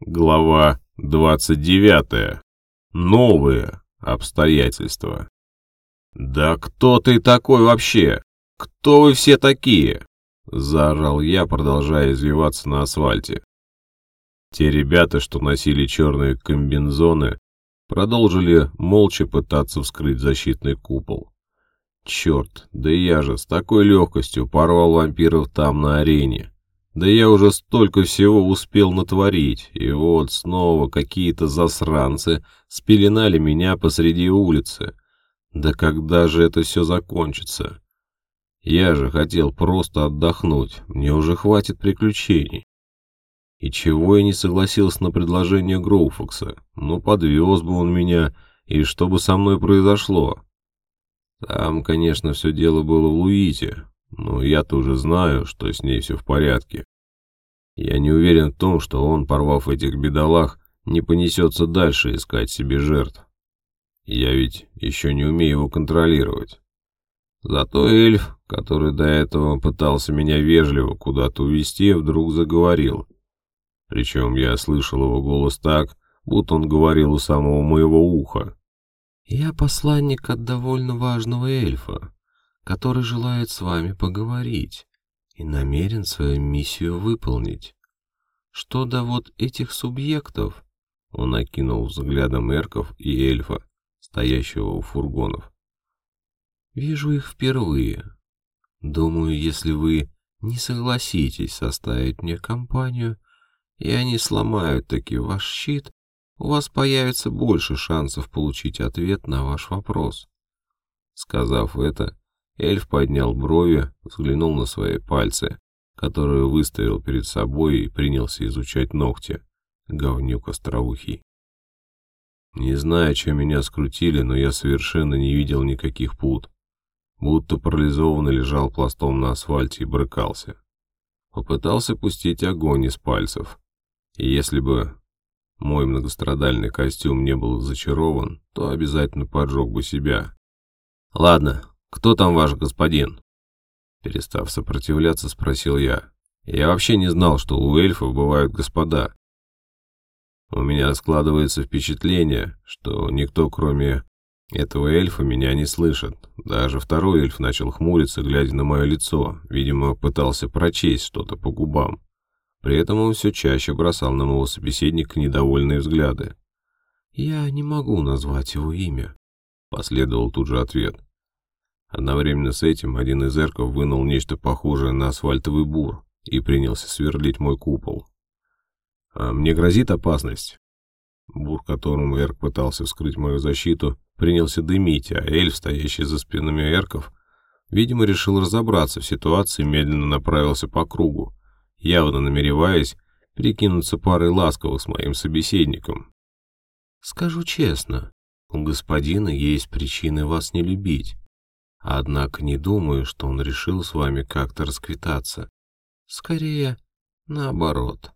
Глава 29. Новые обстоятельства. «Да кто ты такой вообще? Кто вы все такие?» — заорал я, продолжая извиваться на асфальте. Те ребята, что носили черные комбинзоны, продолжили молча пытаться вскрыть защитный купол. Черт, да я же с такой легкостью порвал вампиров там на арене. Да я уже столько всего успел натворить, и вот снова какие-то засранцы спеленали меня посреди улицы. Да когда же это все закончится? Я же хотел просто отдохнуть, мне уже хватит приключений. И чего я не согласился на предложение Гроуфокса? Ну, подвез бы он меня, и что бы со мной произошло? Там, конечно, все дело было в Луите, но я-то уже знаю, что с ней все в порядке. Я не уверен в том, что он, порвав этих бедолаг, не понесется дальше искать себе жертв. Я ведь еще не умею его контролировать. Зато эльф, который до этого пытался меня вежливо куда-то увести, вдруг заговорил. Причем я слышал его голос так, будто он говорил у самого моего уха. «Я посланник от довольно важного эльфа, который желает с вами поговорить и намерен свою миссию выполнить. Что до вот этих субъектов, он окинул взглядом эрков и эльфа, стоящего у фургонов. Вижу их впервые. Думаю, если вы не согласитесь составить мне компанию, и они сломают таки ваш щит, у вас появится больше шансов получить ответ на ваш вопрос. Сказав это, Эльф поднял брови, взглянул на свои пальцы, которые выставил перед собой и принялся изучать ногти. Говнюк остроухий. Не знаю, чем меня скрутили, но я совершенно не видел никаких пут. Будто парализованно лежал пластом на асфальте и брыкался. Попытался пустить огонь из пальцев. И если бы мой многострадальный костюм не был зачарован, то обязательно поджег бы себя. Ладно, «Кто там ваш господин?» Перестав сопротивляться, спросил я. Я вообще не знал, что у эльфов бывают господа. У меня складывается впечатление, что никто, кроме этого эльфа, меня не слышит. Даже второй эльф начал хмуриться, глядя на мое лицо. Видимо, пытался прочесть что-то по губам. При этом он все чаще бросал на моего собеседника недовольные взгляды. «Я не могу назвать его имя», — последовал тут же ответ. Одновременно с этим один из эрков вынул нечто похожее на асфальтовый бур и принялся сверлить мой купол. «А мне грозит опасность?» Бур, которым эрк пытался вскрыть мою защиту, принялся дымить, а эльф, стоящий за спинами эрков, видимо, решил разобраться в ситуации и медленно направился по кругу, явно намереваясь перекинуться парой ласковых с моим собеседником. «Скажу честно, у господина есть причины вас не любить. Однако не думаю, что он решил с вами как-то расквитаться. Скорее, наоборот.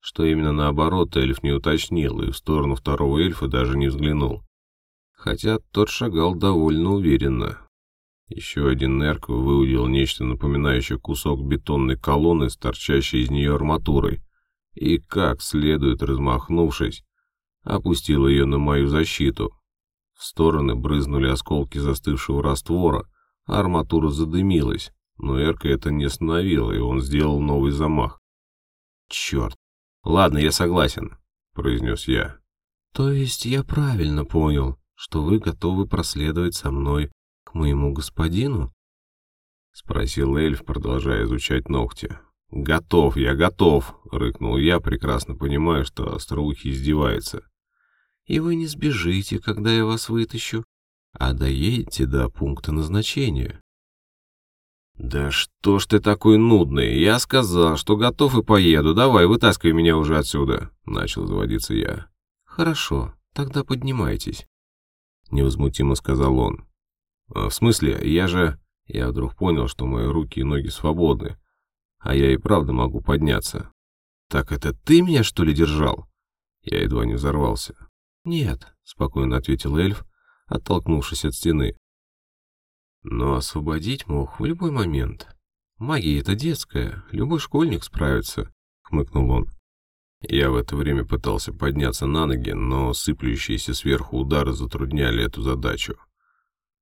Что именно наоборот, эльф не уточнил и в сторону второго эльфа даже не взглянул. Хотя тот шагал довольно уверенно. Еще один нерк выудил нечто напоминающее кусок бетонной колонны с торчащей из нее арматурой, и, как следует размахнувшись, опустил ее на мою защиту, в стороны брызнули осколки застывшего раствора, а арматура задымилась, но Эрка это не остановило, и он сделал новый замах. «Черт! Ладно, я согласен», — произнес я. «То есть я правильно понял, что вы готовы проследовать со мной к моему господину?» — спросил эльф, продолжая изучать ногти. «Готов, я готов!» — рыкнул я, прекрасно понимая, что остроухий издевается и вы не сбежите, когда я вас вытащу, а доедете до пункта назначения. «Да что ж ты такой нудный? Я сказал, что готов и поеду. Давай, вытаскивай меня уже отсюда», — начал заводиться я. «Хорошо, тогда поднимайтесь», — невозмутимо сказал он. «А «В смысле? Я же...» Я вдруг понял, что мои руки и ноги свободны, а я и правда могу подняться. «Так это ты меня, что ли, держал?» Я едва не взорвался. «Нет», — спокойно ответил эльф, оттолкнувшись от стены. «Но освободить мог в любой момент. Магия — это детская, любой школьник справится», — хмыкнул он. Я в это время пытался подняться на ноги, но сыплющиеся сверху удары затрудняли эту задачу.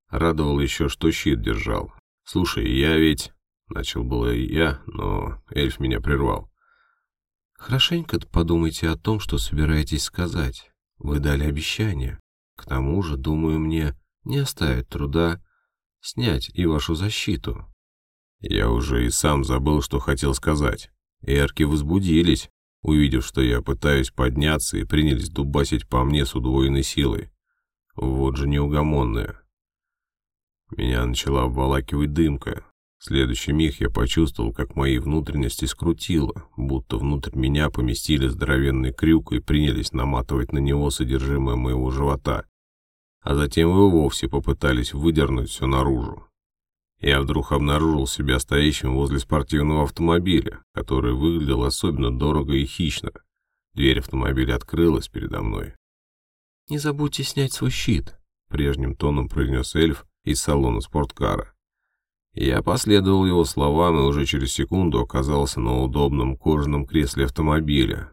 Радовало еще, что щит держал. «Слушай, я ведь...» — начал было и я, но эльф меня прервал. «Хорошенько подумайте о том, что собираетесь сказать. Вы дали обещание. К тому же, думаю, мне не оставит труда снять и вашу защиту». Я уже и сам забыл, что хотел сказать. Эрки возбудились, увидев, что я пытаюсь подняться, и принялись дубасить по мне с удвоенной силой. Вот же неугомонная. Меня начала обволакивать дымка. В следующий миг я почувствовал, как мои внутренности скрутило, будто внутрь меня поместили здоровенный крюк и принялись наматывать на него содержимое моего живота. А затем и вовсе попытались выдернуть все наружу. Я вдруг обнаружил себя стоящим возле спортивного автомобиля, который выглядел особенно дорого и хищно. Дверь автомобиля открылась передо мной. «Не забудьте снять свой щит», — прежним тоном произнес эльф из салона спорткара. Я последовал его словам и уже через секунду оказался на удобном кожаном кресле автомобиля.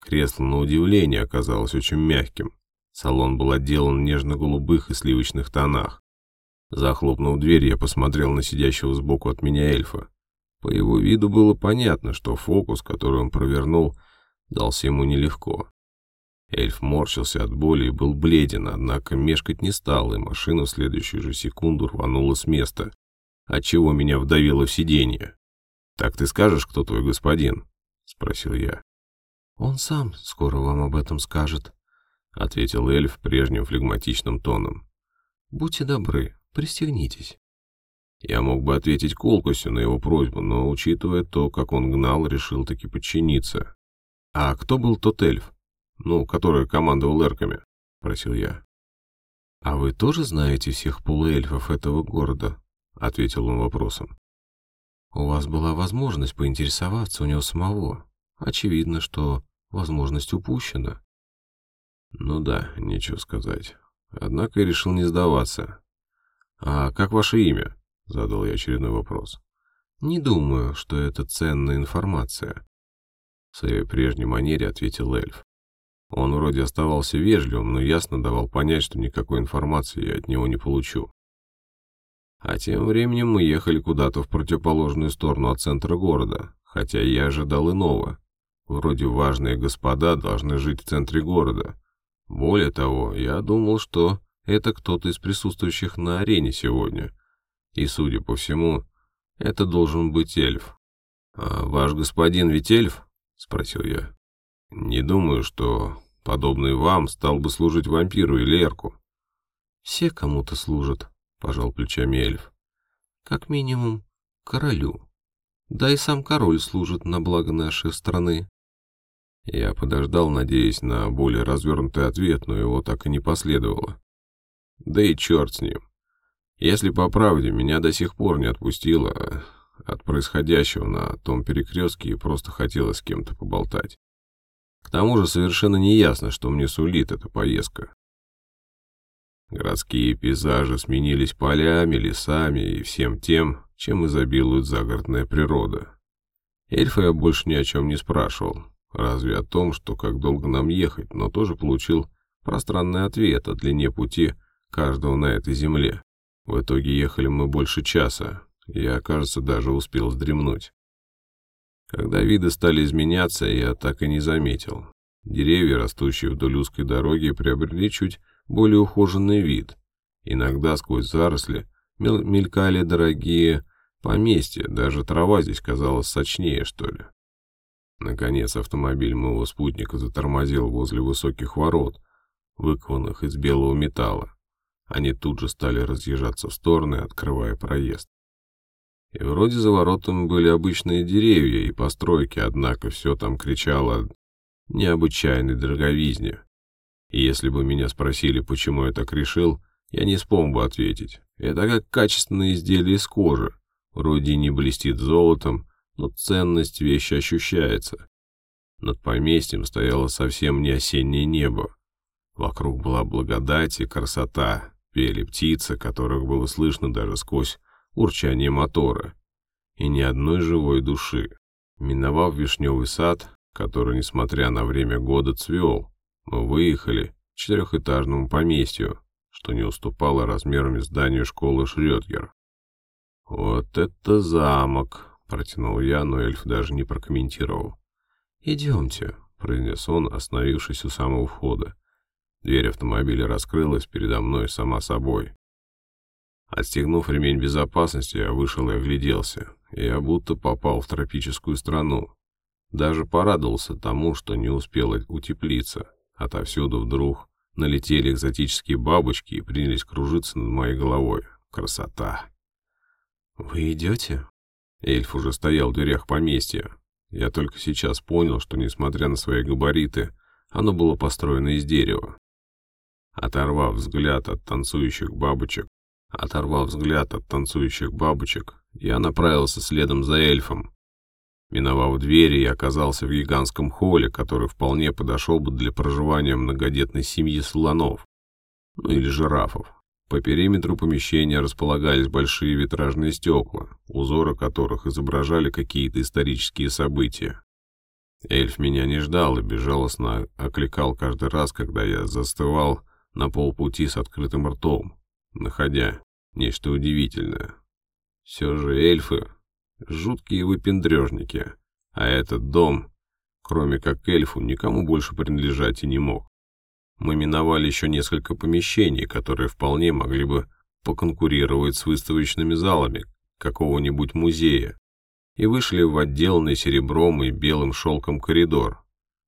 Кресло, на удивление, оказалось очень мягким. Салон был отделан в нежно-голубых и сливочных тонах. Захлопнув дверь, я посмотрел на сидящего сбоку от меня эльфа. По его виду было понятно, что фокус, который он провернул, дался ему нелегко. Эльф морщился от боли и был бледен, однако мешкать не стал, и машина в следующую же секунду рванула с места, отчего меня вдавило в сиденье. «Так ты скажешь, кто твой господин?» — спросил я. «Он сам скоро вам об этом скажет», — ответил эльф прежним флегматичным тоном. «Будьте добры, Пристегнитесь. Я мог бы ответить колкостью на его просьбу, но, учитывая то, как он гнал, решил таки подчиниться. «А кто был тот эльф? Ну, который командовал эрками?» — просил я. «А вы тоже знаете всех полуэльфов этого города?» — ответил он вопросом. «У вас была возможность поинтересоваться у него самого. Очевидно, что возможность упущена». «Ну да, нечего сказать. Однако я решил не сдаваться. «А как ваше имя?» — задал я очередной вопрос. «Не думаю, что это ценная информация», — в своей прежней манере ответил эльф. Он вроде оставался вежливым, но ясно давал понять, что никакой информации я от него не получу. А тем временем мы ехали куда-то в противоположную сторону от центра города, хотя я ожидал иного. Вроде важные господа должны жить в центре города. Более того, я думал, что это кто-то из присутствующих на арене сегодня. И, судя по всему, это должен быть эльф. «А ваш господин ведь эльф?» — спросил я. «Не думаю, что подобный вам стал бы служить вампиру или эрку». «Все кому-то служат», — пожал плечами эльф. «Как минимум, королю. Да и сам король служит на благо нашей страны». Я подождал, надеясь на более развернутый ответ, но его так и не последовало. Да и черт с ним. Если по правде, меня до сих пор не отпустило от происходящего на том перекрестке и просто хотелось с кем-то поболтать. К тому же совершенно не ясно, что мне сулит эта поездка. Городские пейзажи сменились полями, лесами и всем тем, чем изобилует загородная природа. Эльфа я больше ни о чем не спрашивал, разве о том, что как долго нам ехать, но тоже получил пространный ответ о длине пути каждого на этой земле. В итоге ехали мы больше часа, я, кажется, даже успел вздремнуть. Когда виды стали изменяться, я так и не заметил. Деревья, растущие вдоль узкой дороги, приобрели чуть более ухоженный вид. Иногда сквозь заросли мелькали дорогие поместья, даже трава здесь казалась сочнее, что ли. Наконец автомобиль моего спутника затормозил возле высоких ворот, выкованных из белого металла. Они тут же стали разъезжаться в стороны, открывая проезд. И вроде за воротами были обычные деревья и постройки, однако все там кричало необычайной дороговизне. И если бы меня спросили, почему я так решил, я не смог бы ответить. Это как качественное изделие из кожи. Вроде не блестит золотом, но ценность вещи ощущается. Над поместьем стояло совсем не осеннее небо. Вокруг была благодать и красота, Пели птицы, которых было слышно даже сквозь урчание мотора. И ни одной живой души. Миновав вишневый сад, который, несмотря на время года, цвел. Мы выехали к четырехэтажному поместью, что не уступало размерами зданию школы Шрёдгер. «Вот это замок!» — протянул я, но эльф даже не прокомментировал. «Идемте», — произнес он, остановившись у самого входа. Дверь автомобиля раскрылась передо мной сама собой. Отстегнув ремень безопасности, я вышел и огляделся. Я будто попал в тропическую страну. Даже порадовался тому, что не успел утеплиться. Отовсюду вдруг налетели экзотические бабочки и принялись кружиться над моей головой. Красота! «Вы идете?» Эльф уже стоял в дверях поместья. Я только сейчас понял, что, несмотря на свои габариты, оно было построено из дерева. Оторвав взгляд от танцующих бабочек, оторвав взгляд от танцующих бабочек, я направился следом за эльфом. Миновав двери, я оказался в гигантском холле, который вполне подошел бы для проживания многодетной семьи слонов, ну или жирафов. По периметру помещения располагались большие витражные стекла, узоры которых изображали какие-то исторические события. Эльф меня не ждал и безжалостно окликал каждый раз, когда я застывал на полпути с открытым ртом, находя нечто удивительное. Все же эльфы — жуткие выпендрежники, а этот дом, кроме как эльфу, никому больше принадлежать и не мог. Мы миновали еще несколько помещений, которые вполне могли бы поконкурировать с выставочными залами какого-нибудь музея, и вышли в отделанный серебром и белым шелком коридор.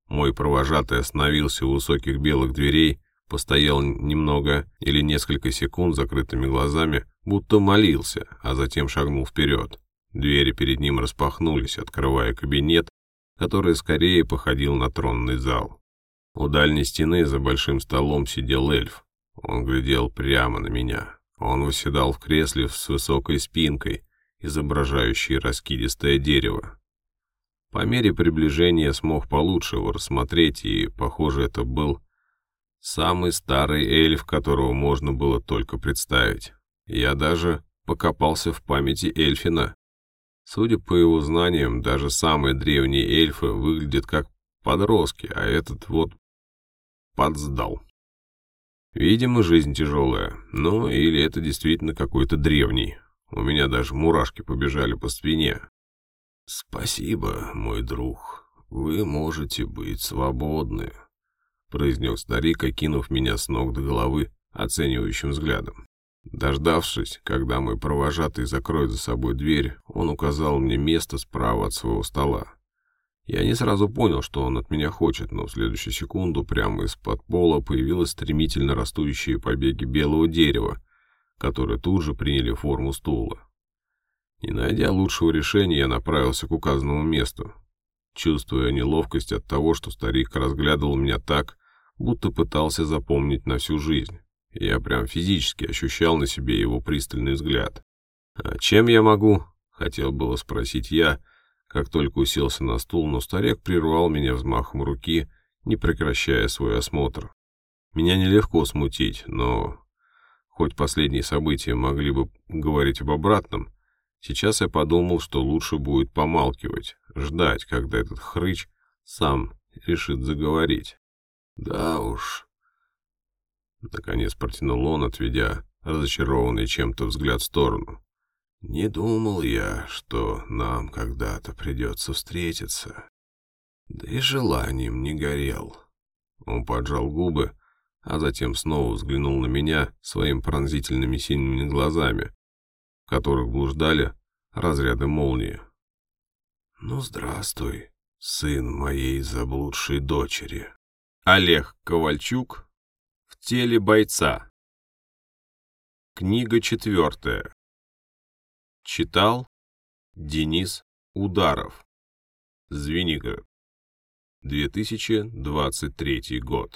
Мой провожатый остановился у высоких белых дверей, постоял немного или несколько секунд закрытыми глазами, будто молился, а затем шагнул вперед. Двери перед ним распахнулись, открывая кабинет, который скорее походил на тронный зал. У дальней стены за большим столом сидел эльф. Он глядел прямо на меня. Он восседал в кресле с высокой спинкой, изображающей раскидистое дерево. По мере приближения смог получше его рассмотреть, и, похоже, это был самый старый эльф, которого можно было только представить. Я даже покопался в памяти эльфина. Судя по его знаниям, даже самые древние эльфы выглядят как подростки, а этот вот подсдал. Видимо, жизнь тяжелая. Ну, или это действительно какой-то древний. У меня даже мурашки побежали по спине. «Спасибо, мой друг. Вы можете быть свободны», — произнес старик, окинув меня с ног до головы оценивающим взглядом. Дождавшись, когда мой провожатый закроет за собой дверь, он указал мне место справа от своего стола. Я не сразу понял, что он от меня хочет, но в следующую секунду прямо из-под пола появились стремительно растущие побеги белого дерева, которые тут же приняли форму стула. Не найдя лучшего решения, я направился к указанному месту, чувствуя неловкость от того, что старик разглядывал меня так, будто пытался запомнить на всю жизнь. Я прям физически ощущал на себе его пристальный взгляд. «А чем я могу?» — хотел было спросить я, — как только уселся на стул, но старик прервал меня взмахом руки, не прекращая свой осмотр. Меня нелегко смутить, но хоть последние события могли бы говорить об обратном, сейчас я подумал, что лучше будет помалкивать, ждать, когда этот хрыч сам решит заговорить. Да уж. Наконец протянул он, отведя разочарованный чем-то взгляд в сторону. Не думал я, что нам когда-то придется встретиться. Да и желанием не горел. Он поджал губы, а затем снова взглянул на меня своими пронзительными синими глазами, в которых блуждали разряды молнии. «Ну, здравствуй, сын моей заблудшей дочери». Олег Ковальчук в теле бойца. Книга четвертая. Читал Денис Ударов. Звенигород. 2023 год.